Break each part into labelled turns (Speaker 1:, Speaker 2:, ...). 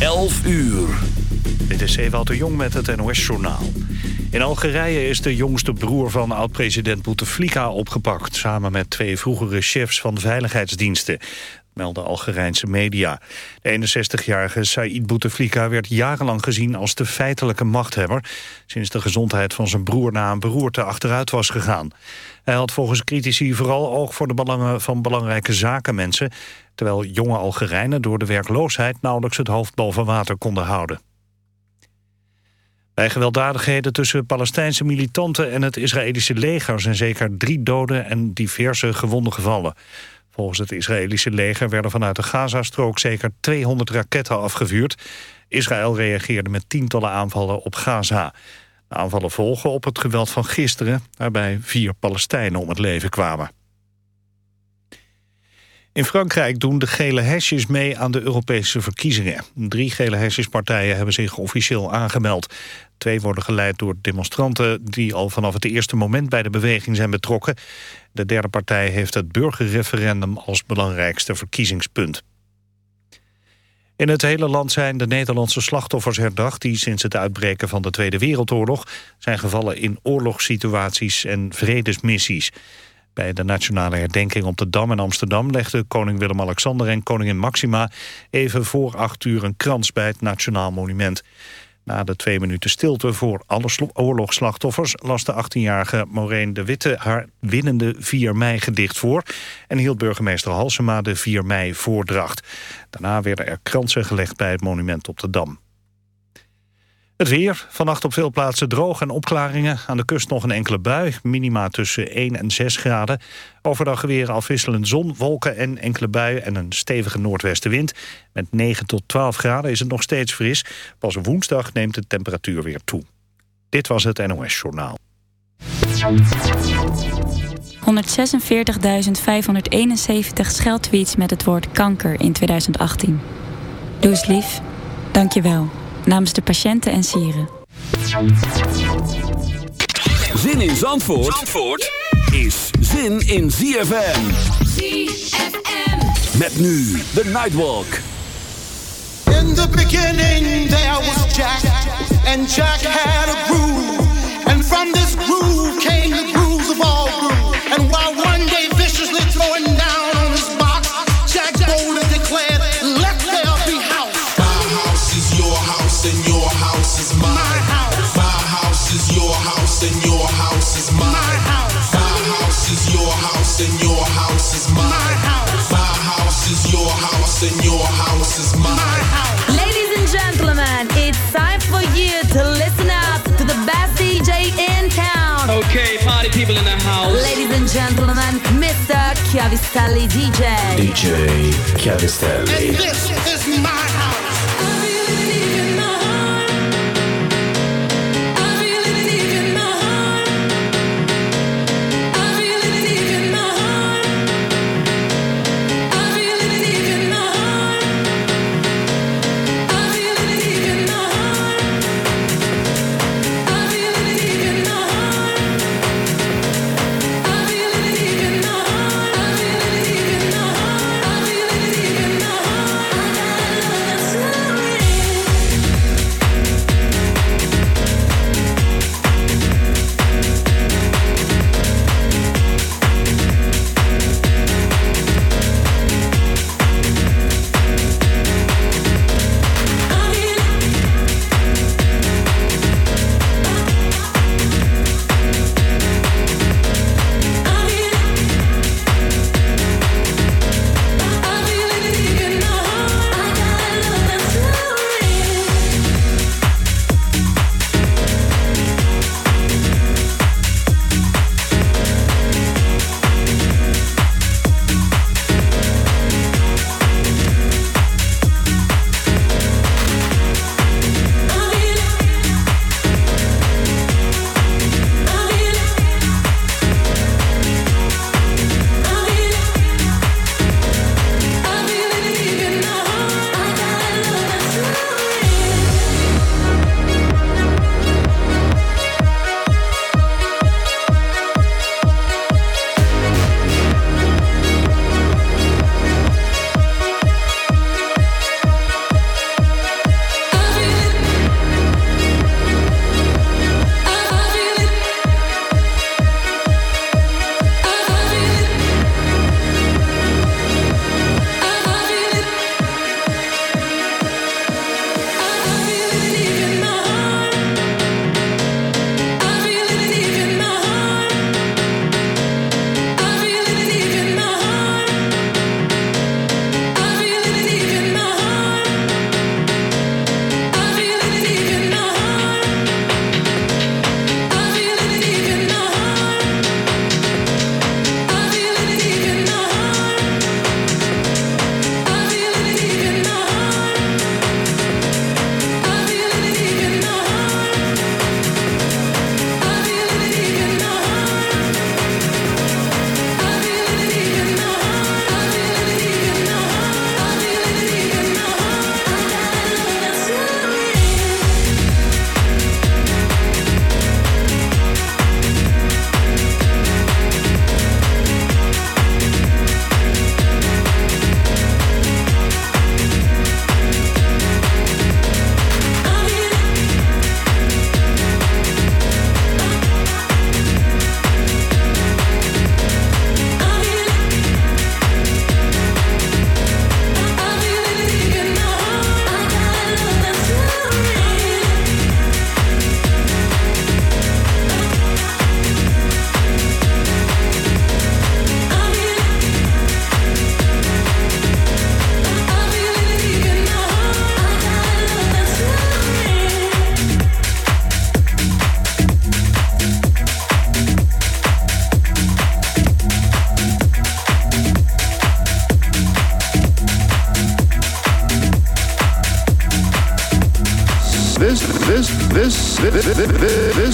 Speaker 1: 11 uur. Dit is Ewout de Jong met het NOS-journaal. In Algerije is de jongste broer van oud-president Bouteflika opgepakt... samen met twee vroegere chefs van veiligheidsdiensten melden Algerijnse media. De 61-jarige Said Bouteflika werd jarenlang gezien als de feitelijke machthebber... sinds de gezondheid van zijn broer na een beroerte achteruit was gegaan. Hij had volgens critici vooral oog voor de belangen van belangrijke zakenmensen... terwijl jonge Algerijnen door de werkloosheid nauwelijks het hoofd boven water konden houden. Bij gewelddadigheden tussen Palestijnse militanten en het Israëlische leger... zijn zeker drie doden en diverse gewonden gevallen. Volgens het Israëlische leger werden vanuit de Gazastrook zeker 200 raketten afgevuurd. Israël reageerde met tientallen aanvallen op Gaza. De aanvallen volgen op het geweld van gisteren... waarbij vier Palestijnen om het leven kwamen. In Frankrijk doen de gele hesjes mee aan de Europese verkiezingen. Drie gele hesjespartijen hebben zich officieel aangemeld. Twee worden geleid door demonstranten die al vanaf het eerste moment bij de beweging zijn betrokken. De derde partij heeft het burgerreferendum als belangrijkste verkiezingspunt. In het hele land zijn de Nederlandse slachtoffers herdacht... die sinds het uitbreken van de Tweede Wereldoorlog... zijn gevallen in oorlogssituaties en vredesmissies. Bij de nationale herdenking op de Dam in Amsterdam... legden koning Willem-Alexander en koningin Maxima... even voor acht uur een krans bij het Nationaal Monument. Na de twee minuten stilte voor alle oorlogsslachtoffers... las de 18-jarige Maureen de Witte haar winnende 4 mei-gedicht voor... en hield burgemeester Halsema de 4 mei-voordracht. Daarna werden er kransen gelegd bij het monument op de Dam. Het weer. Vannacht op veel plaatsen droog en opklaringen. Aan de kust nog een enkele bui. Minima tussen 1 en 6 graden. Overdag weer afwisselend zon, wolken en enkele buien... en een stevige noordwestenwind. Met 9 tot 12 graden is het nog steeds fris. Pas woensdag neemt de temperatuur weer toe. Dit was het NOS Journaal.
Speaker 2: 146.571 scheldtweets met het woord kanker in 2018. Doe eens lief. Dank je wel namens de patiënten en sieren.
Speaker 1: Zin in Zandvoort, Zandvoort is zin in ZFM. ZFM. Met nu de Nightwalk.
Speaker 3: In the beginning there was Jack, and Jack had a groove. And from this groove came the grooves house.
Speaker 4: Ladies and gentlemen, Mr. Chiavistelli DJ.
Speaker 1: DJ Chiavistelli.
Speaker 3: And this is my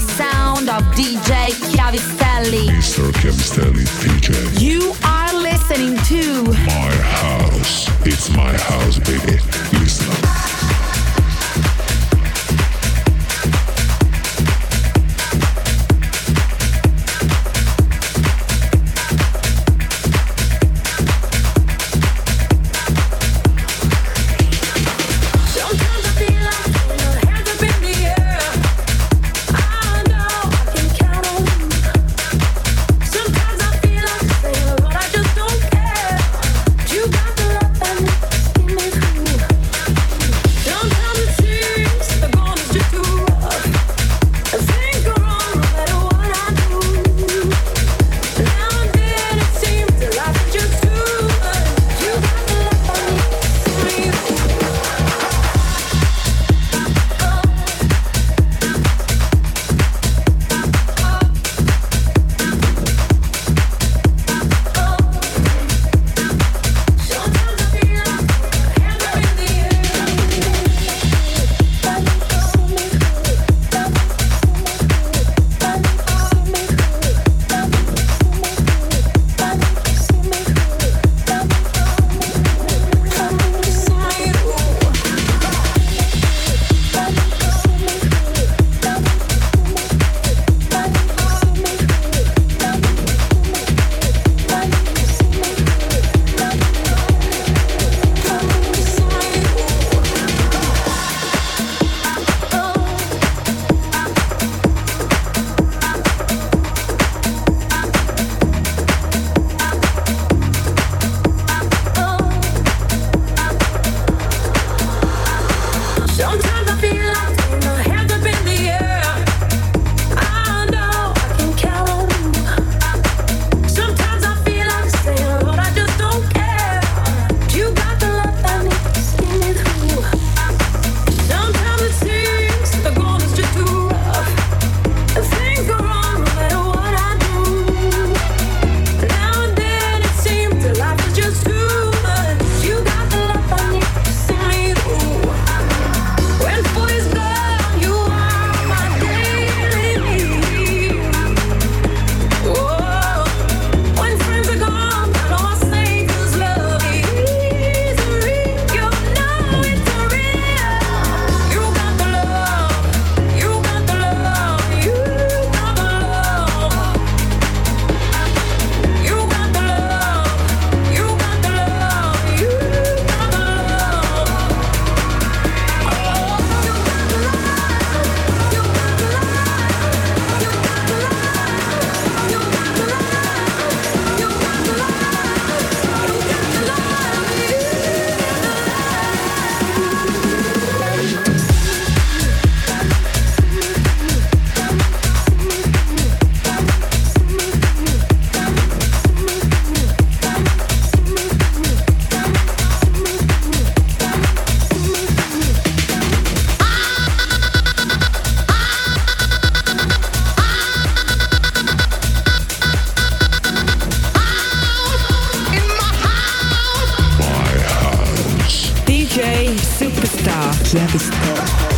Speaker 5: the
Speaker 4: sound of DJ Chiavistelli.
Speaker 6: Mr. Chiavistelli.
Speaker 5: Chiavistello.